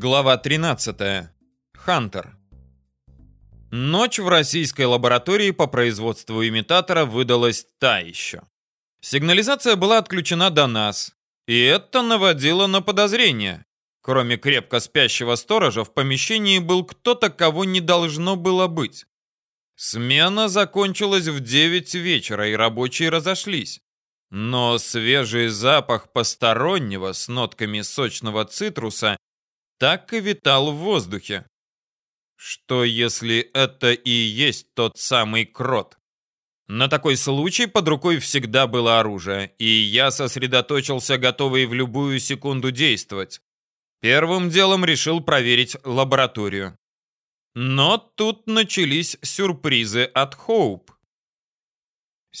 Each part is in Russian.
Глава 13. Хантер. Ночь в российской лаборатории по производству имитатора выдалась та еще. Сигнализация была отключена до нас, и это наводило на подозрение. Кроме крепко спящего сторожа, в помещении был кто-то, кого не должно было быть. Смена закончилась в 9 вечера, и рабочие разошлись. Но свежий запах постороннего с нотками сочного цитруса так и витал в воздухе. Что если это и есть тот самый крот? На такой случай под рукой всегда было оружие, и я сосредоточился, готовый в любую секунду действовать. Первым делом решил проверить лабораторию. Но тут начались сюрпризы от Хоуп.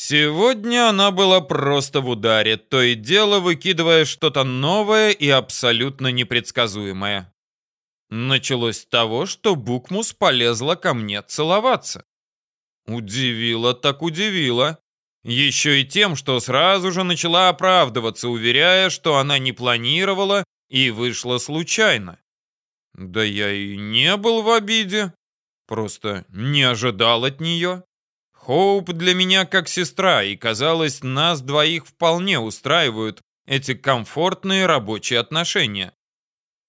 Сегодня она была просто в ударе, то и дело выкидывая что-то новое и абсолютно непредсказуемое. Началось с того, что Букмус полезла ко мне целоваться. Удивило так удивило. Еще и тем, что сразу же начала оправдываться, уверяя, что она не планировала и вышла случайно. Да я и не был в обиде, просто не ожидал от нее. Хоуп для меня как сестра, и, казалось, нас двоих вполне устраивают эти комфортные рабочие отношения.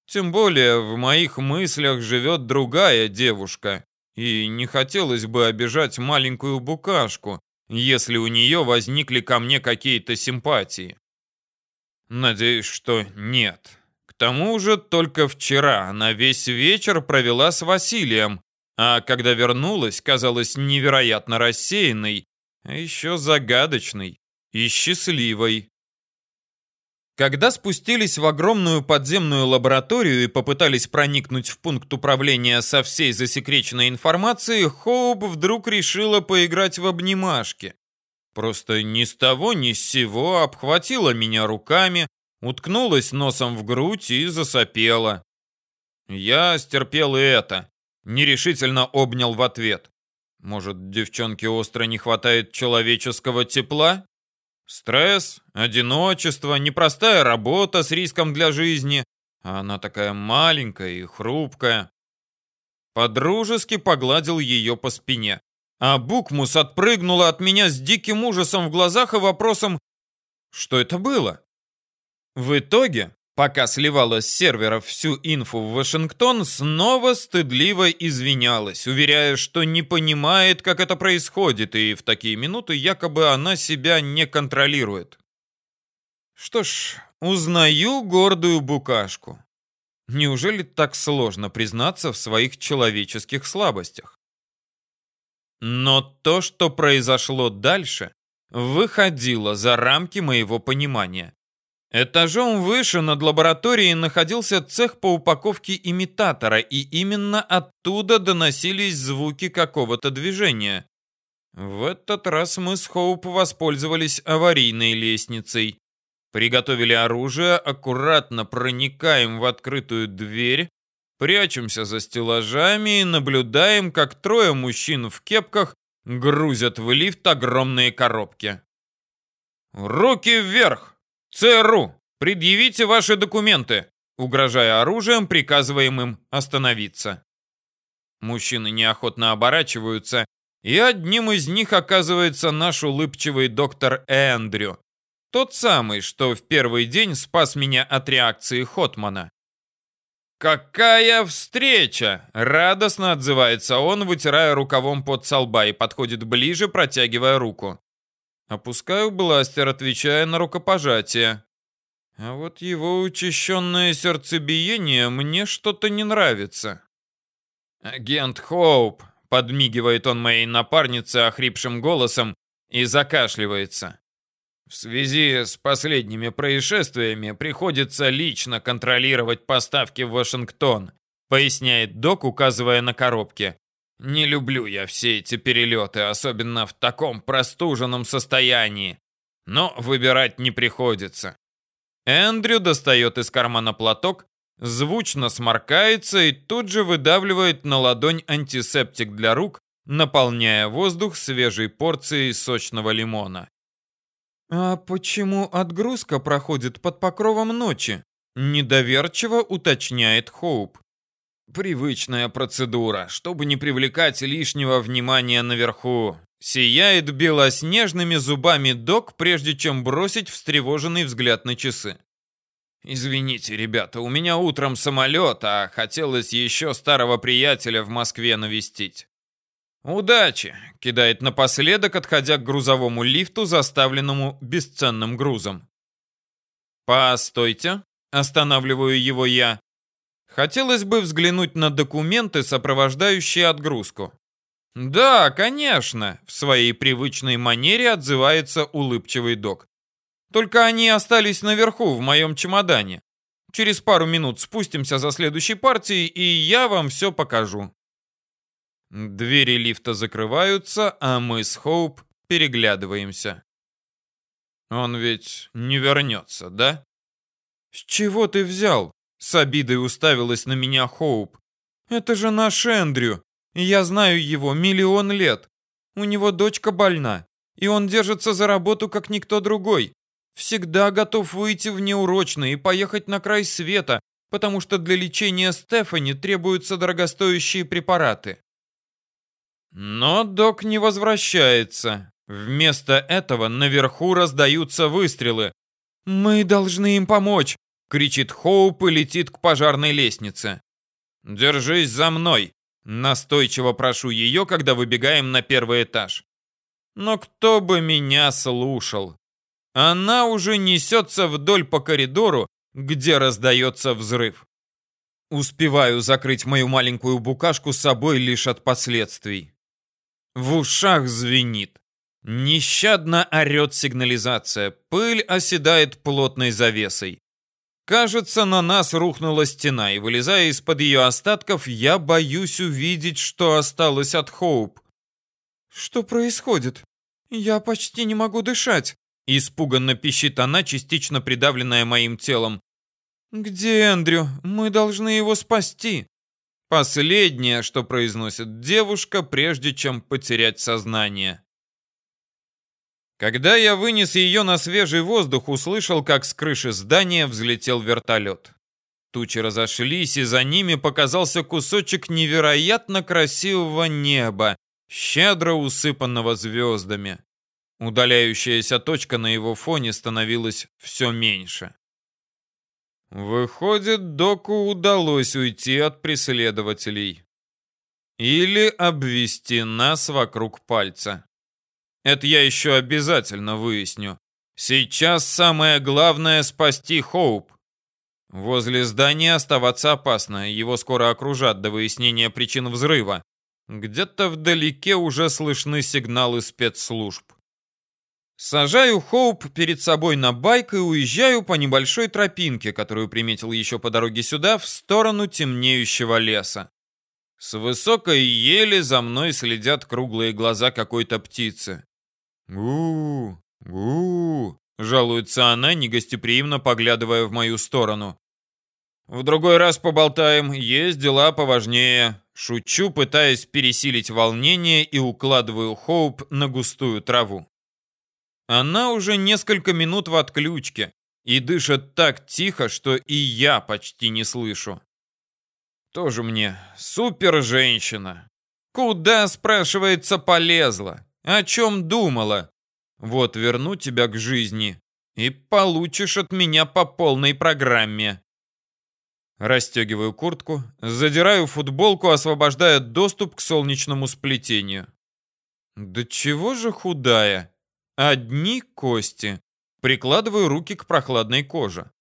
Тем более в моих мыслях живет другая девушка, и не хотелось бы обижать маленькую букашку, если у нее возникли ко мне какие-то симпатии. Надеюсь, что нет. К тому же только вчера она весь вечер провела с Василием, а когда вернулась, казалась невероятно рассеянной, а еще загадочной и счастливой. Когда спустились в огромную подземную лабораторию и попытались проникнуть в пункт управления со всей засекреченной информацией, Хоуп вдруг решила поиграть в обнимашки. Просто ни с того ни с сего обхватила меня руками, уткнулась носом в грудь и засопела. Я стерпел и это нерешительно обнял в ответ. Может, девчонке остро не хватает человеческого тепла? Стресс, одиночество, непростая работа с риском для жизни. А она такая маленькая и хрупкая. Подружески погладил ее по спине. А Букмус отпрыгнула от меня с диким ужасом в глазах и вопросом «Что это было?». В итоге пока сливала с серверов всю инфу в Вашингтон, снова стыдливо извинялась, уверяя, что не понимает, как это происходит, и в такие минуты якобы она себя не контролирует. Что ж, узнаю гордую букашку. Неужели так сложно признаться в своих человеческих слабостях? Но то, что произошло дальше, выходило за рамки моего понимания. Этажом выше над лабораторией находился цех по упаковке имитатора, и именно оттуда доносились звуки какого-то движения. В этот раз мы с Хоуп воспользовались аварийной лестницей. Приготовили оружие, аккуратно проникаем в открытую дверь, прячемся за стеллажами и наблюдаем, как трое мужчин в кепках грузят в лифт огромные коробки. «Руки вверх!» ЦРУ, предъявите ваши документы, угрожая оружием, приказываем им остановиться. Мужчины неохотно оборачиваются, и одним из них оказывается наш улыбчивый доктор Эндрю. Тот самый, что в первый день спас меня от реакции Хотмана. «Какая встреча!» — радостно отзывается он, вытирая рукавом под солба и подходит ближе, протягивая руку. Опускаю бластер, отвечая на рукопожатие. А вот его учащенное сердцебиение мне что-то не нравится. «Агент Хоуп», — подмигивает он моей напарнице охрипшим голосом и закашливается. В связи с последними происшествиями приходится лично контролировать поставки в Вашингтон, поясняет док, указывая на коробки. Не люблю я все эти перелеты, особенно в таком простуженном состоянии. Но выбирать не приходится. Эндрю достает из кармана платок, звучно сморкается и тут же выдавливает на ладонь антисептик для рук, наполняя воздух свежей порцией сочного лимона. «А почему отгрузка проходит под покровом ночи?» Недоверчиво уточняет Хоуп. Привычная процедура, чтобы не привлекать лишнего внимания наверху. Сияет белоснежными зубами док, прежде чем бросить встревоженный взгляд на часы. «Извините, ребята, у меня утром самолет, а хотелось еще старого приятеля в Москве навестить». «Удачи!» — кидает напоследок, отходя к грузовому лифту, заставленному бесценным грузом. «Постойте!» — останавливаю его я. Хотелось бы взглянуть на документы, сопровождающие отгрузку. «Да, конечно!» — в своей привычной манере отзывается улыбчивый док. «Только они остались наверху, в моем чемодане. Через пару минут спустимся за следующей партией, и я вам все покажу». Двери лифта закрываются, а мы с Хоуп переглядываемся. «Он ведь не вернется, да?» «С чего ты взял?» — с обидой уставилась на меня Хоуп. «Это же наш Эндрю. Я знаю его миллион лет. У него дочка больна, и он держится за работу, как никто другой. Всегда готов выйти в неурочное и поехать на край света, потому что для лечения Стефани требуются дорогостоящие препараты. Но док не возвращается. Вместо этого наверху раздаются выстрелы. «Мы должны им помочь!» — кричит Хоуп и летит к пожарной лестнице. «Держись за мной!» Настойчиво прошу ее, когда выбегаем на первый этаж. Но кто бы меня слушал? Она уже несется вдоль по коридору, где раздается взрыв. Успеваю закрыть мою маленькую букашку собой лишь от последствий. В ушах звенит. Нещадно орет сигнализация. Пыль оседает плотной завесой. Кажется, на нас рухнула стена, и вылезая из-под ее остатков, я боюсь увидеть, что осталось от Хоуп. Что происходит? Я почти не могу дышать. Испуганно пищит она, частично придавленная моим телом. Где Эндрю? Мы должны его спасти. Последнее, что произносит девушка, прежде чем потерять сознание. Когда я вынес ее на свежий воздух, услышал, как с крыши здания взлетел вертолет. Тучи разошлись, и за ними показался кусочек невероятно красивого неба, щедро усыпанного звездами. Удаляющаяся точка на его фоне становилась все меньше. Выходит, Доку удалось уйти от преследователей. Или обвести нас вокруг пальца. Это я еще обязательно выясню. Сейчас самое главное — спасти Хоуп. Возле здания оставаться опасно, его скоро окружат до выяснения причин взрыва. Где-то вдалеке уже слышны сигналы спецслужб. Сажаю Хоуп перед собой на байк и уезжаю по небольшой тропинке, которую приметил еще по дороге сюда, в сторону темнеющего леса. С высокой ели за мной следят круглые глаза какой-то птицы. «Гу, гу», — жалуется она, негостеприимно поглядывая в мою сторону. «В другой раз поболтаем, есть дела поважнее». Шучу, пытаясь пересилить волнение и укладываю Хоуп на густую траву. Она уже несколько минут в отключке и дышит так тихо, что и я почти не слышу. Тоже мне супер женщина. Куда, спрашивается, полезла? О чем думала? Вот верну тебя к жизни и получишь от меня по полной программе. Расстегиваю куртку, задираю футболку, освобождая доступ к солнечному сплетению. Да чего же худая? Одни кости. Прикладываю руки к прохладной коже.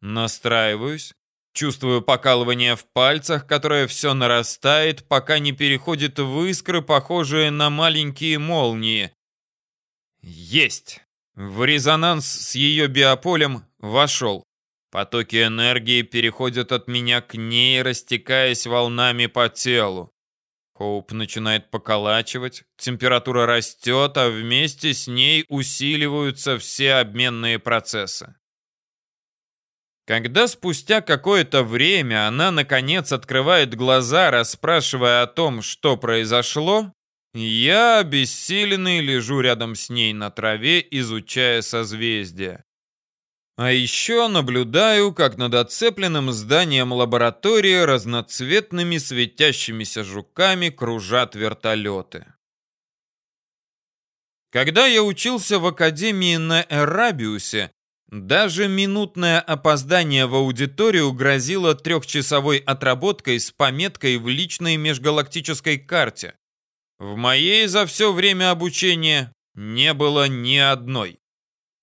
Настраиваюсь, Чувствую покалывание в пальцах, которое все нарастает, пока не переходит в искры, похожие на маленькие молнии. Есть! В резонанс с ее биополем вошел. Потоки энергии переходят от меня к ней, растекаясь волнами по телу. Хоуп начинает поколачивать, температура растет, а вместе с ней усиливаются все обменные процессы. Когда спустя какое-то время она, наконец, открывает глаза, расспрашивая о том, что произошло, я, обессиленный, лежу рядом с ней на траве, изучая созвездия. А еще наблюдаю, как над оцепленным зданием лаборатории разноцветными светящимися жуками кружат вертолеты. Когда я учился в академии на Эрабиусе, даже минутное опоздание в аудиторию грозило трехчасовой отработкой с пометкой в личной межгалактической карте. В моей за все время обучения не было ни одной.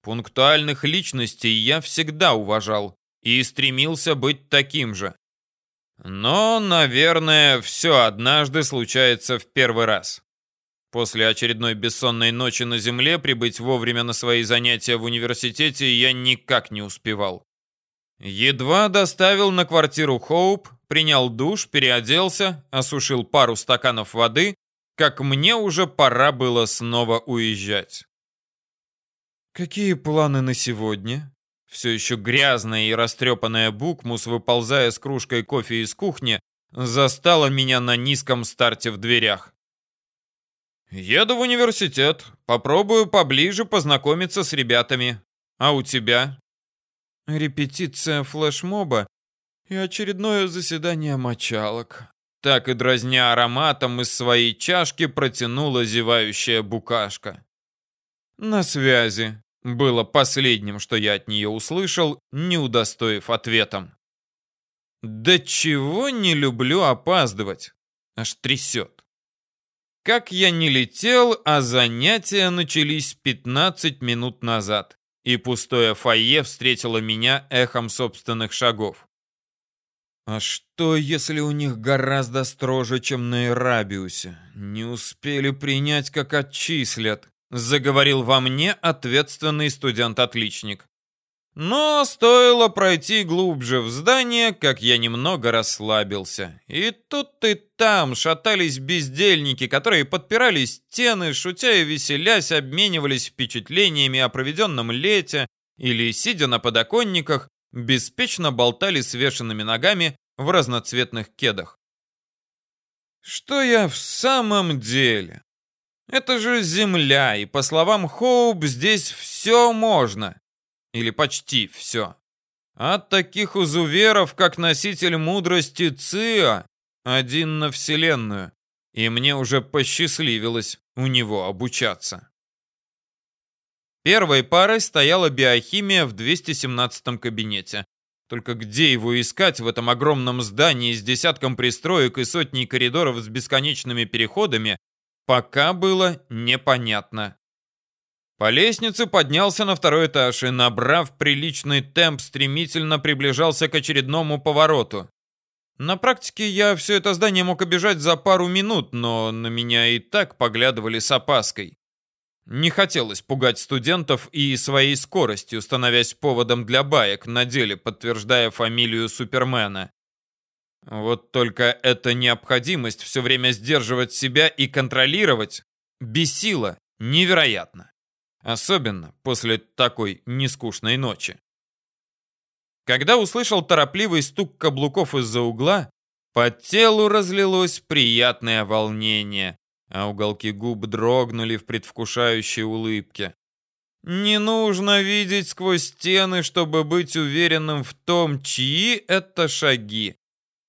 Пунктуальных личностей я всегда уважал и стремился быть таким же. Но, наверное, все однажды случается в первый раз. После очередной бессонной ночи на земле прибыть вовремя на свои занятия в университете я никак не успевал. Едва доставил на квартиру Хоуп, принял душ, переоделся, осушил пару стаканов воды, как мне уже пора было снова уезжать. «Какие планы на сегодня?» Все еще грязная и растрепанная Букмус, выползая с кружкой кофе из кухни, застала меня на низком старте в дверях. «Еду в университет. Попробую поближе познакомиться с ребятами. А у тебя?» «Репетиция флешмоба и очередное заседание мочалок». Так и дразня ароматом из своей чашки протянула зевающая букашка. «На связи», было последним, что я от нее услышал, не удостоив ответом. Да чего не люблю опаздывать. Аж трясет. Как я не летел, а занятия начались 15 минут назад, и пустое фойе встретило меня эхом собственных шагов. А что, если у них гораздо строже, чем на Эрабиусе? Не успели принять, как отчислят заговорил во мне ответственный студент-отличник. Но стоило пройти глубже в здание, как я немного расслабился. И тут и там шатались бездельники, которые подпирали стены, шутя и веселясь, обменивались впечатлениями о проведенном лете или, сидя на подоконниках, беспечно болтали свешенными ногами в разноцветных кедах. Что я в самом деле? Это же земля, и по словам Хоуп, здесь все можно. Или почти все. От таких узуверов, как носитель мудрости Циа, один на вселенную. И мне уже посчастливилось у него обучаться. Первой парой стояла биохимия в 217 кабинете. Только где его искать в этом огромном здании с десятком пристроек и сотней коридоров с бесконечными переходами, Пока было непонятно. По лестнице поднялся на второй этаж и, набрав приличный темп, стремительно приближался к очередному повороту. На практике я все это здание мог обижать за пару минут, но на меня и так поглядывали с опаской. Не хотелось пугать студентов и своей скоростью, становясь поводом для баек, на деле подтверждая фамилию Супермена. Вот только эта необходимость все время сдерживать себя и контролировать бесила невероятно. Особенно после такой нескучной ночи. Когда услышал торопливый стук каблуков из-за угла, по телу разлилось приятное волнение, а уголки губ дрогнули в предвкушающей улыбке. Не нужно видеть сквозь стены, чтобы быть уверенным в том, чьи это шаги.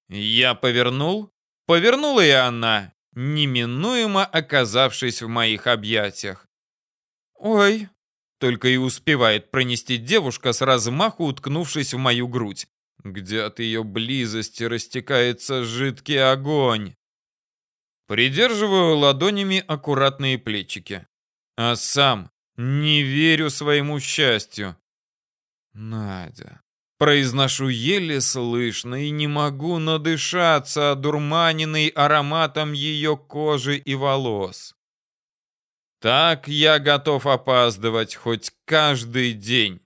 Я повернул, повернула и она, неминуемо оказавшись в моих объятиях. «Ой!» — только и успевает пронести девушка с размаху, уткнувшись в мою грудь, где от ее близости растекается жидкий огонь. Придерживаю ладонями аккуратные плечики, а сам не верю своему счастью. Надя, Произношу еле слышно и не могу надышаться одурманенный ароматом ее кожи и волос. Так я готов опаздывать хоть каждый день.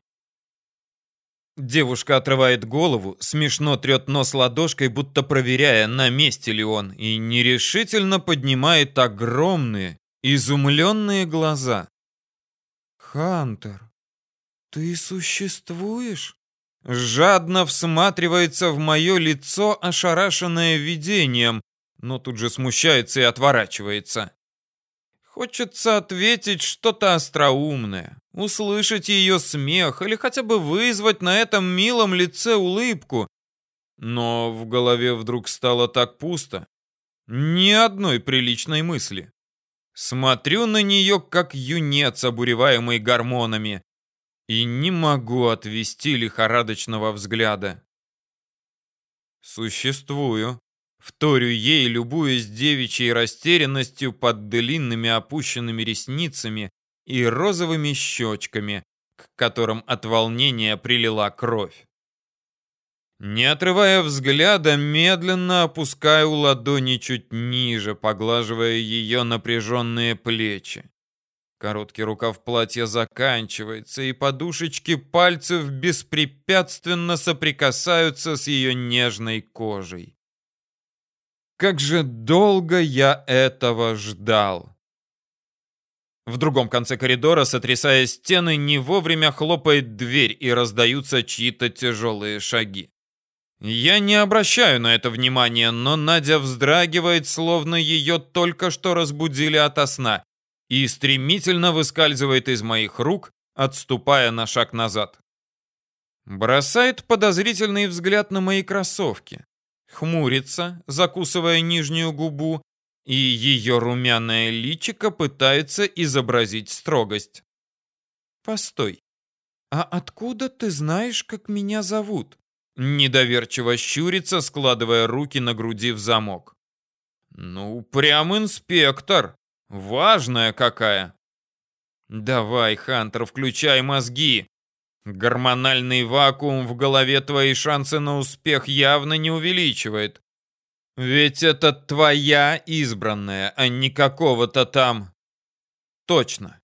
Девушка отрывает голову, смешно трет нос ладошкой, будто проверяя, на месте ли он, и нерешительно поднимает огромные, изумленные глаза. «Хантер, ты существуешь?» жадно всматривается в мое лицо, ошарашенное видением, но тут же смущается и отворачивается. Хочется ответить что-то остроумное, услышать ее смех или хотя бы вызвать на этом милом лице улыбку. Но в голове вдруг стало так пусто. Ни одной приличной мысли. Смотрю на нее, как юнец, обуреваемый гормонами, и не могу отвести лихорадочного взгляда. Существую. Вторю ей, любуясь девичьей растерянностью под длинными опущенными ресницами и розовыми щечками, к которым от волнения прилила кровь. Не отрывая взгляда, медленно опускаю ладони чуть ниже, поглаживая ее напряженные плечи. Короткий рукав платья заканчивается, и подушечки пальцев беспрепятственно соприкасаются с ее нежной кожей. Как же долго я этого ждал! В другом конце коридора, сотрясая стены, не вовремя хлопает дверь и раздаются чьи-то тяжелые шаги. Я не обращаю на это внимания, но Надя вздрагивает, словно ее только что разбудили ото сна, и стремительно выскальзывает из моих рук, отступая на шаг назад. Бросает подозрительный взгляд на мои кроссовки хмурится, закусывая нижнюю губу, и ее румяное личико пытается изобразить строгость. «Постой, а откуда ты знаешь, как меня зовут?» Недоверчиво щурится, складывая руки на груди в замок. «Ну, прям инспектор. Важная какая!» «Давай, Хантер, включай мозги. Гормональный вакуум в голове твои шансы на успех явно не увеличивает. Ведь это твоя избранная, а не какого-то там. Точно.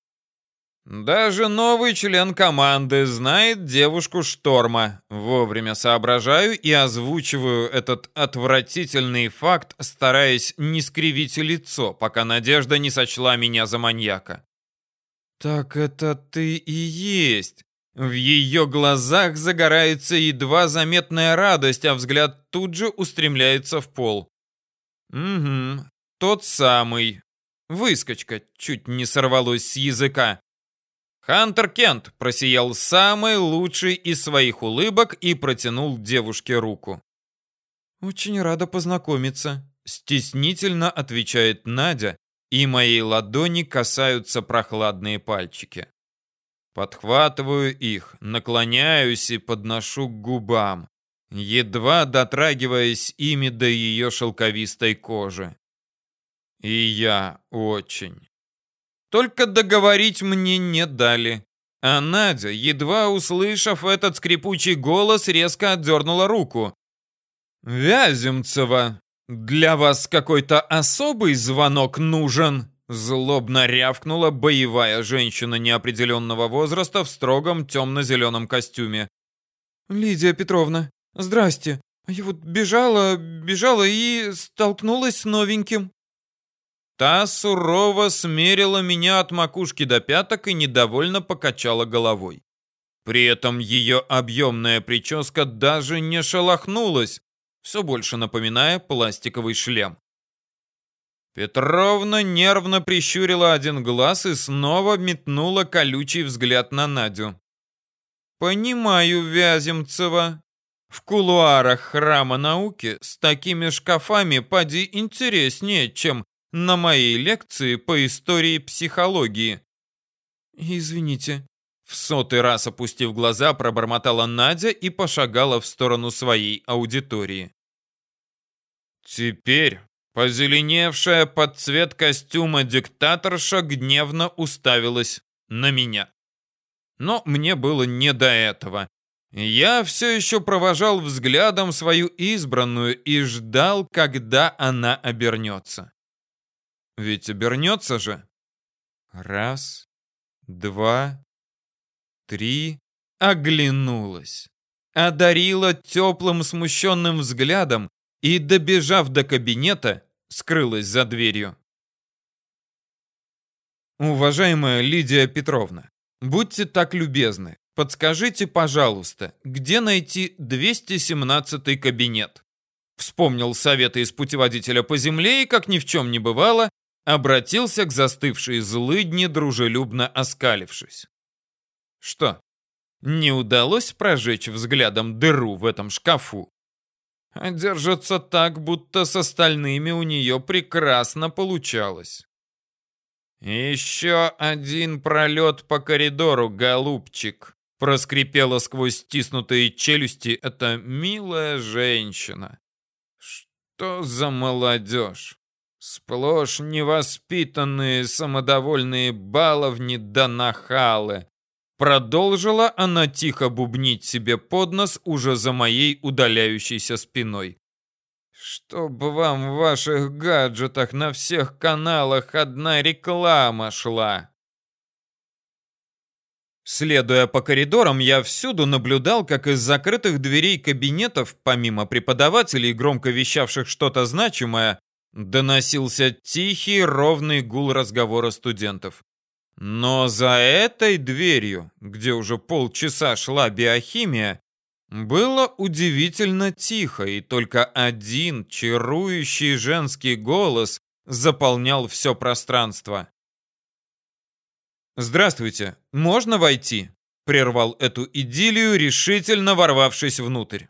Даже новый член команды знает девушку Шторма. Вовремя соображаю и озвучиваю этот отвратительный факт, стараясь не скривить лицо, пока Надежда не сочла меня за маньяка. «Так это ты и есть в ее глазах загорается едва заметная радость, а взгляд тут же устремляется в пол. Угу, тот самый. Выскочка чуть не сорвалось с языка. Хантер Кент просиял самый лучший из своих улыбок и протянул девушке руку. «Очень рада познакомиться», — стеснительно отвечает Надя, и моей ладони касаются прохладные пальчики. Подхватываю их, наклоняюсь и подношу к губам, едва дотрагиваясь ими до ее шелковистой кожи. И я очень. Только договорить мне не дали. А Надя, едва услышав этот скрипучий голос, резко отдернула руку. «Вяземцева, для вас какой-то особый звонок нужен?» Злобно рявкнула боевая женщина неопределенного возраста в строгом темно-зеленом костюме. «Лидия Петровна, здрасте. Я вот бежала, бежала и столкнулась с новеньким». Та сурово смерила меня от макушки до пяток и недовольно покачала головой. При этом ее объемная прическа даже не шелохнулась, все больше напоминая пластиковый шлем. Петровна нервно прищурила один глаз и снова метнула колючий взгляд на Надю. «Понимаю, Вяземцева. В кулуарах храма науки с такими шкафами поди интереснее, чем на моей лекции по истории психологии». «Извините», — в сотый раз опустив глаза, пробормотала Надя и пошагала в сторону своей аудитории. «Теперь Позеленевшая под цвет костюма диктаторша гневно уставилась на меня. Но мне было не до этого. Я все еще провожал взглядом свою избранную и ждал, когда она обернется. Ведь обернется же. Раз, два, три. Оглянулась. Одарила теплым смущенным взглядом и, добежав до кабинета, скрылась за дверью. Уважаемая Лидия Петровна, будьте так любезны, подскажите, пожалуйста, где найти 217 кабинет? Вспомнил советы из путеводителя по земле и, как ни в чем не бывало, обратился к застывшей злыдне, дружелюбно оскалившись. Что, не удалось прожечь взглядом дыру в этом шкафу? А держится так, будто с остальными у нее прекрасно получалось. «Еще один пролет по коридору, голубчик», — проскрипела сквозь стиснутые челюсти эта милая женщина. «Что за молодежь? Сплошь невоспитанные, самодовольные баловни да нахалы». Продолжила она тихо бубнить себе под нос уже за моей удаляющейся спиной. Чтобы вам в ваших гаджетах на всех каналах одна реклама шла. Следуя по коридорам, я всюду наблюдал, как из закрытых дверей кабинетов, помимо преподавателей, громко вещавших что-то значимое, доносился тихий, ровный гул разговора студентов. Но за этой дверью, где уже полчаса шла биохимия, было удивительно тихо, и только один чарующий женский голос заполнял все пространство. «Здравствуйте, можно войти?» — прервал эту идиллию, решительно ворвавшись внутрь.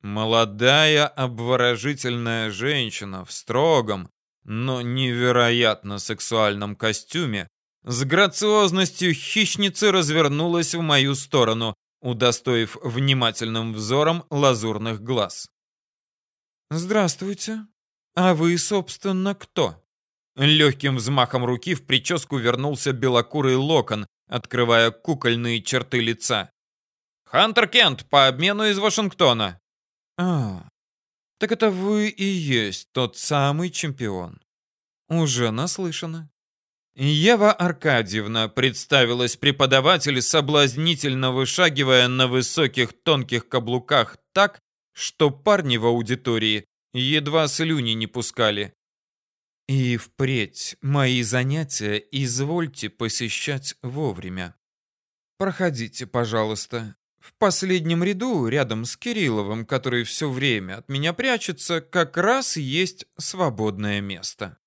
Молодая обворожительная женщина в строгом, но невероятно сексуальном костюме с грациозностью хищницы развернулась в мою сторону, удостоив внимательным взором лазурных глаз. «Здравствуйте. А вы, собственно, кто?» Легким взмахом руки в прическу вернулся белокурый локон, открывая кукольные черты лица. «Хантер Кент по обмену из Вашингтона». «А, так это вы и есть тот самый чемпион. Уже наслышано. Ева Аркадьевна представилась преподаватель, соблазнительно вышагивая на высоких тонких каблуках так, что парни в аудитории едва слюни не пускали. И впредь мои занятия извольте посещать вовремя. Проходите, пожалуйста. В последнем ряду, рядом с Кирилловым, который все время от меня прячется, как раз есть свободное место.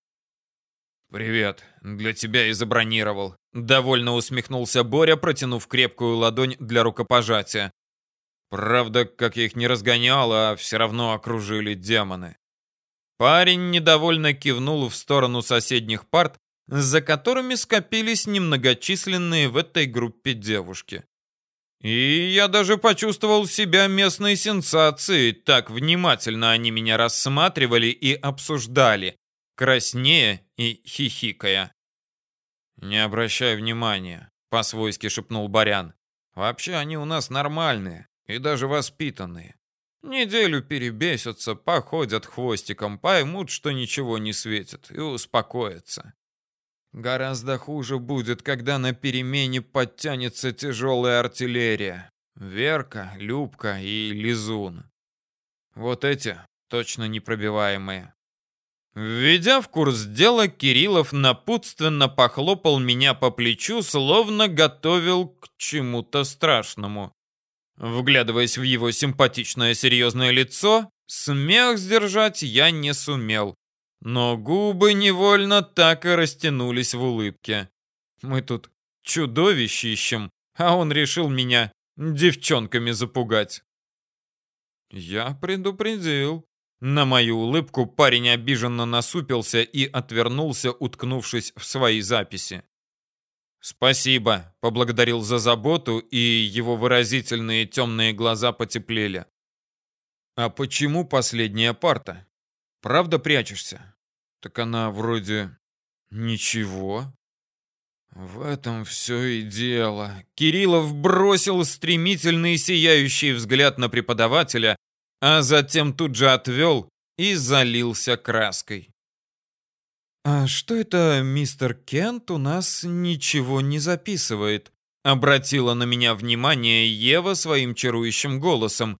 «Привет. Для тебя и забронировал». Довольно усмехнулся Боря, протянув крепкую ладонь для рукопожатия. Правда, как я их не разгонял, а все равно окружили демоны. Парень недовольно кивнул в сторону соседних парт, за которыми скопились немногочисленные в этой группе девушки. И я даже почувствовал себя местной сенсацией, так внимательно они меня рассматривали и обсуждали, краснея и хихикая. «Не обращай внимания», — по-свойски шепнул Барян. «Вообще они у нас нормальные и даже воспитанные. Неделю перебесятся, походят хвостиком, поймут, что ничего не светит, и успокоятся. Гораздо хуже будет, когда на перемене подтянется тяжелая артиллерия. Верка, Любка и Лизун. Вот эти точно непробиваемые. Введя в курс дела, Кириллов напутственно похлопал меня по плечу, словно готовил к чему-то страшному. Вглядываясь в его симпатичное серьезное лицо, смех сдержать я не сумел, но губы невольно так и растянулись в улыбке. Мы тут чудовище ищем, а он решил меня девчонками запугать. Я предупредил. На мою улыбку парень обиженно насупился и отвернулся, уткнувшись в свои записи. «Спасибо», — поблагодарил за заботу, и его выразительные темные глаза потеплели. «А почему последняя парта? Правда прячешься? Так она вроде... ничего». В этом все и дело. Кириллов бросил стремительный сияющий взгляд на преподавателя, а затем тут же отвел и залился краской. «А что это мистер Кент у нас ничего не записывает?» Обратила на меня внимание Ева своим чарующим голосом,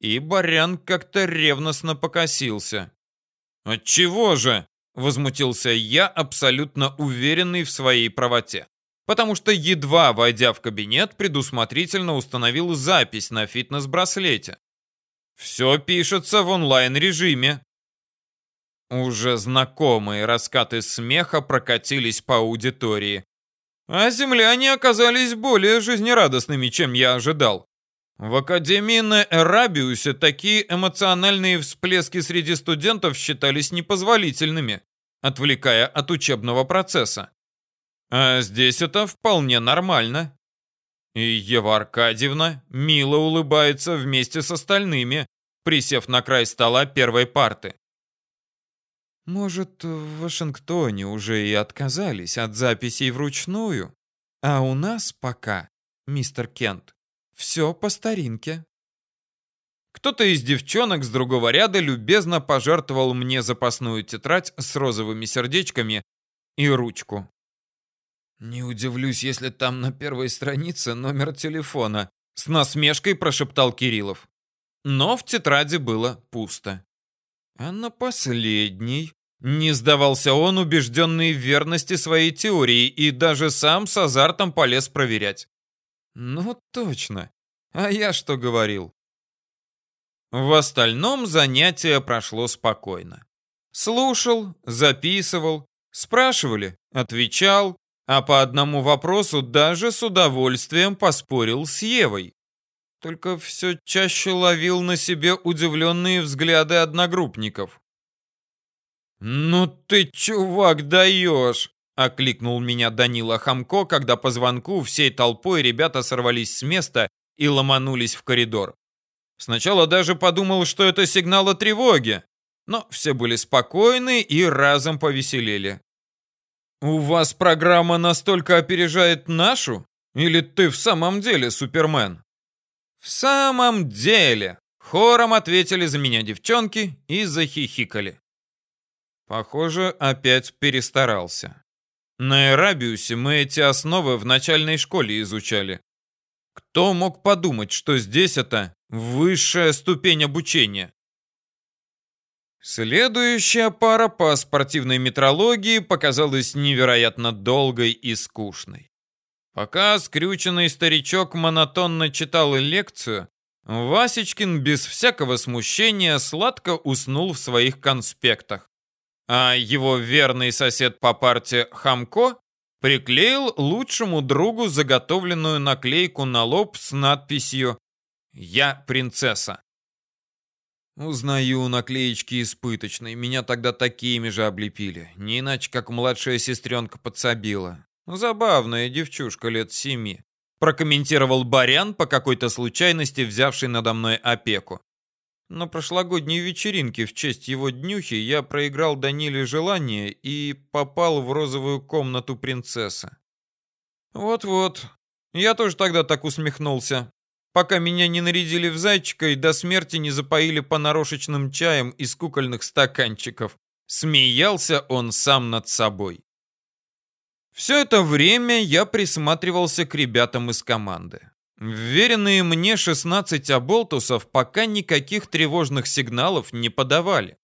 и Барян как-то ревностно покосился. «Отчего же?» — возмутился я, абсолютно уверенный в своей правоте. Потому что, едва войдя в кабинет, предусмотрительно установил запись на фитнес-браслете. Все пишется в онлайн-режиме. Уже знакомые раскаты смеха прокатились по аудитории. А земляне оказались более жизнерадостными, чем я ожидал. В Академии на Эрабиусе такие эмоциональные всплески среди студентов считались непозволительными, отвлекая от учебного процесса. А здесь это вполне нормально. И Ева Аркадьевна мило улыбается вместе с остальными, присев на край стола первой парты. Может, в Вашингтоне уже и отказались от записей вручную, а у нас пока, мистер Кент, все по старинке. Кто-то из девчонок с другого ряда любезно пожертвовал мне запасную тетрадь с розовыми сердечками и ручку. «Не удивлюсь, если там на первой странице номер телефона», с насмешкой прошептал Кириллов. Но в тетради было пусто. А на последней не сдавался он, убежденный в верности своей теории, и даже сам с азартом полез проверять. Ну точно. А я что говорил? В остальном занятие прошло спокойно. Слушал, записывал, спрашивали, отвечал, а по одному вопросу даже с удовольствием поспорил с Евой. Только все чаще ловил на себе удивленные взгляды одногруппников. «Ну ты, чувак, даешь!» — окликнул меня Данила Хамко, когда по звонку всей толпой ребята сорвались с места и ломанулись в коридор. Сначала даже подумал, что это сигнал о тревоге, но все были спокойны и разом повеселели. «У вас программа настолько опережает нашу? Или ты в самом деле Супермен?» «В самом деле!» — хором ответили за меня девчонки и захихикали. Похоже, опять перестарался. На Эрабиусе мы эти основы в начальной школе изучали. Кто мог подумать, что здесь это высшая ступень обучения? Следующая пара по спортивной метрологии показалась невероятно долгой и скучной. Пока скрюченный старичок монотонно читал лекцию, Васечкин без всякого смущения сладко уснул в своих конспектах, а его верный сосед по парте Хамко приклеил лучшему другу заготовленную наклейку на лоб с надписью «Я принцесса». Узнаю наклеечки испыточной. Меня тогда такими же облепили. Не иначе, как младшая сестренка подсобила. Забавная девчушка лет семи. Прокомментировал Барян по какой-то случайности, взявший надо мной опеку. На прошлогодней вечеринке в честь его днюхи я проиграл Даниле желание и попал в розовую комнату принцессы. Вот-вот. Я тоже тогда так усмехнулся пока меня не нарядили в зайчика и до смерти не запоили понарошечным чаем из кукольных стаканчиков. Смеялся он сам над собой. Все это время я присматривался к ребятам из команды. Вверенные мне 16 оболтусов пока никаких тревожных сигналов не подавали.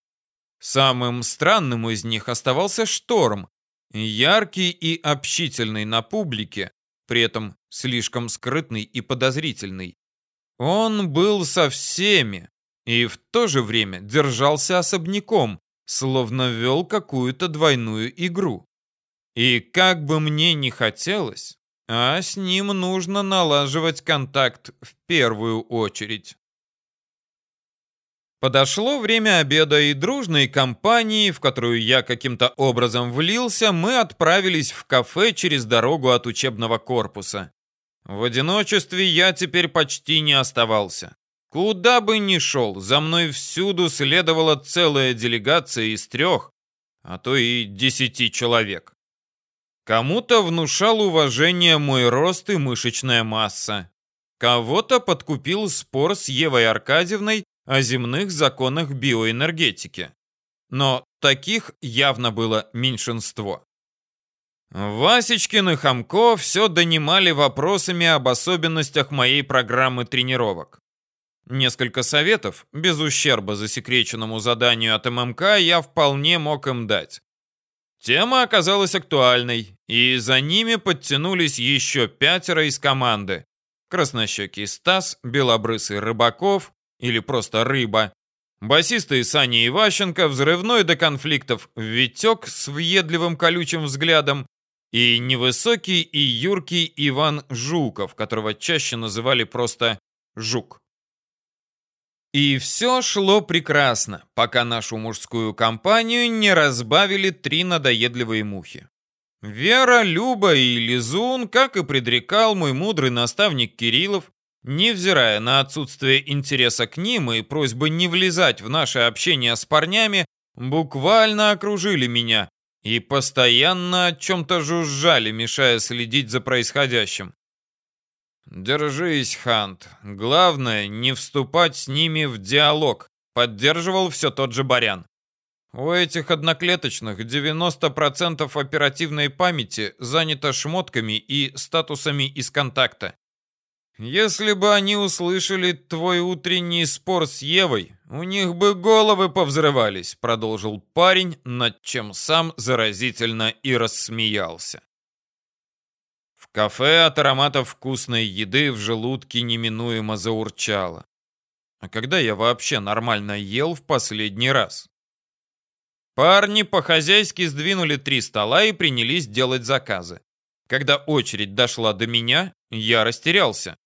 Самым странным из них оставался шторм, яркий и общительный на публике, при этом слишком скрытный и подозрительный. Он был со всеми и в то же время держался особняком, словно вел какую-то двойную игру. И как бы мне ни хотелось, а с ним нужно налаживать контакт в первую очередь. Подошло время обеда, и дружной компании, в которую я каким-то образом влился, мы отправились в кафе через дорогу от учебного корпуса. В одиночестве я теперь почти не оставался. Куда бы ни шел, за мной всюду следовала целая делегация из трех, а то и десяти человек. Кому-то внушал уважение мой рост и мышечная масса. Кого-то подкупил спор с Евой Аркадьевной о земных законах биоэнергетики. Но таких явно было меньшинство. Васечкин и Хамко все донимали вопросами об особенностях моей программы тренировок. Несколько советов, без ущерба засекреченному заданию от ММК, я вполне мог им дать. Тема оказалась актуальной, и за ними подтянулись еще пятеро из команды. Краснощекий Стас, белобрысый Рыбаков, или просто рыба, Басисты Саня Иващенко, взрывной до конфликтов Витек с въедливым колючим взглядом и невысокий и юркий Иван Жуков, которого чаще называли просто Жук. И все шло прекрасно, пока нашу мужскую компанию не разбавили три надоедливые мухи. Вера, Люба и Лизун, как и предрекал мой мудрый наставник Кириллов, невзирая на отсутствие интереса к ним и просьбы не влезать в наше общение с парнями, буквально окружили меня и постоянно о чем-то жужжали, мешая следить за происходящим. «Держись, Хант. Главное, не вступать с ними в диалог», — поддерживал все тот же Барян. «У этих одноклеточных 90% оперативной памяти занято шмотками и статусами из контакта. Если бы они услышали твой утренний спор с Евой, у них бы головы повзрывались», — продолжил парень, над чем сам заразительно и рассмеялся кафе от ароматов вкусной еды в желудке неминуемо заурчало. А когда я вообще нормально ел в последний раз? Парни по-хозяйски сдвинули три стола и принялись делать заказы. Когда очередь дошла до меня, я растерялся.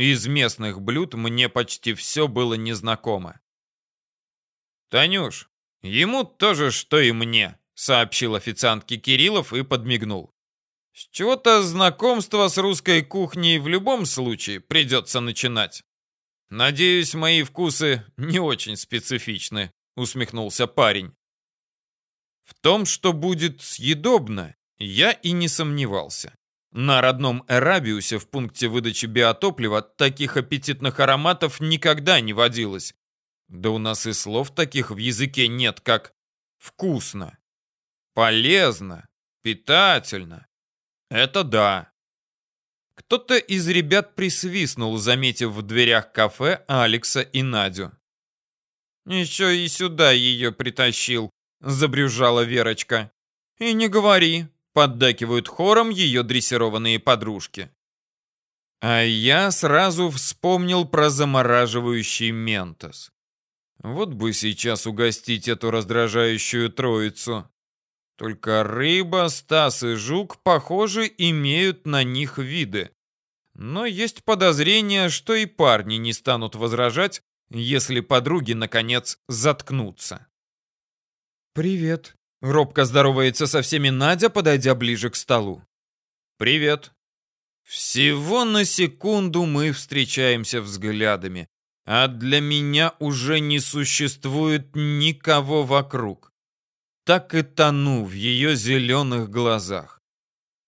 Из местных блюд мне почти все было незнакомо. «Танюш, ему тоже, что и мне», — сообщил официантке Кириллов и подмигнул. С чего-то знакомство с русской кухней в любом случае придется начинать. Надеюсь, мои вкусы не очень специфичны, усмехнулся парень. В том, что будет съедобно, я и не сомневался. На родном Эрабиусе в пункте выдачи биотоплива таких аппетитных ароматов никогда не водилось. Да у нас и слов таких в языке нет, как «вкусно», «полезно», «питательно», это да. Кто-то из ребят присвистнул, заметив в дверях кафе Алекса и Надю. «Еще и сюда ее притащил», — забрюжала Верочка. «И не говори», — поддакивают хором ее дрессированные подружки. А я сразу вспомнил про замораживающий ментос. Вот бы сейчас угостить эту раздражающую троицу. Только рыба, стас и жук, похоже, имеют на них виды. Но есть подозрение, что и парни не станут возражать, если подруги, наконец, заткнутся. «Привет», — робко здоровается со всеми Надя, подойдя ближе к столу. «Привет». Всего на секунду мы встречаемся взглядами, а для меня уже не существует никого вокруг так и тону в ее зеленых глазах.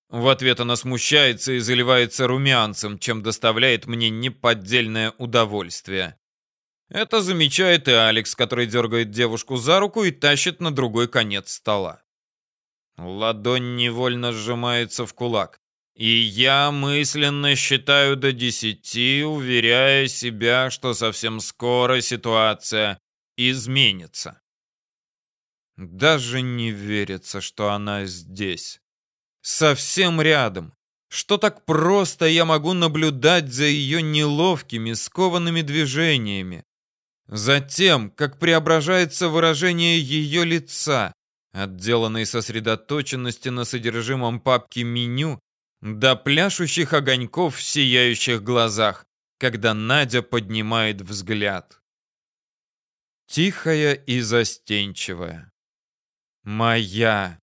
В ответ она смущается и заливается румянцем, чем доставляет мне неподдельное удовольствие. Это замечает и Алекс, который дергает девушку за руку и тащит на другой конец стола. Ладонь невольно сжимается в кулак. И я мысленно считаю до десяти, уверяя себя, что совсем скоро ситуация изменится. Даже не верится, что она здесь. Совсем рядом. Что так просто я могу наблюдать за ее неловкими, скованными движениями. Затем, как преображается выражение ее лица, отделанной сосредоточенности на содержимом папки меню, до пляшущих огоньков в сияющих глазах, когда Надя поднимает взгляд. Тихая и застенчивая. Моя.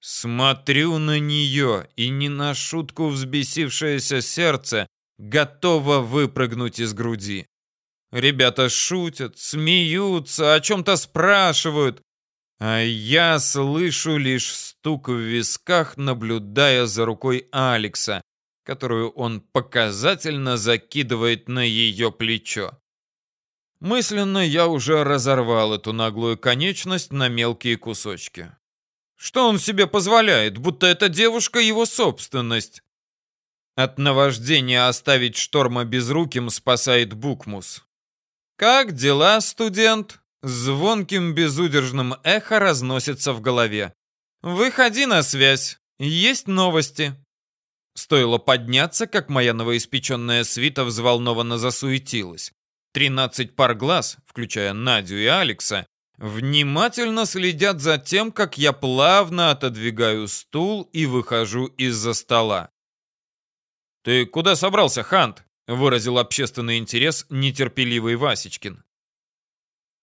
Смотрю на нее, и не на шутку взбесившееся сердце готово выпрыгнуть из груди. Ребята шутят, смеются, о чем-то спрашивают, а я слышу лишь стук в висках, наблюдая за рукой Алекса, которую он показательно закидывает на ее плечо. Мысленно я уже разорвал эту наглую конечность на мелкие кусочки. Что он себе позволяет, будто эта девушка его собственность? От наваждения оставить шторма безруким спасает Букмус. «Как дела, студент?» Звонким безудержным эхо разносится в голове. «Выходи на связь. Есть новости». Стоило подняться, как моя новоиспеченная свита взволнованно засуетилась. Тринадцать пар глаз, включая Надю и Алекса, внимательно следят за тем, как я плавно отодвигаю стул и выхожу из-за стола. «Ты куда собрался, Хант?» — выразил общественный интерес нетерпеливый Васечкин.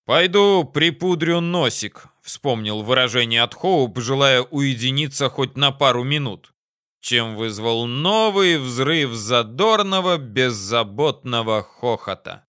«Пойду припудрю носик», — вспомнил выражение от Хоуп, желая уединиться хоть на пару минут, чем вызвал новый взрыв задорного, беззаботного хохота.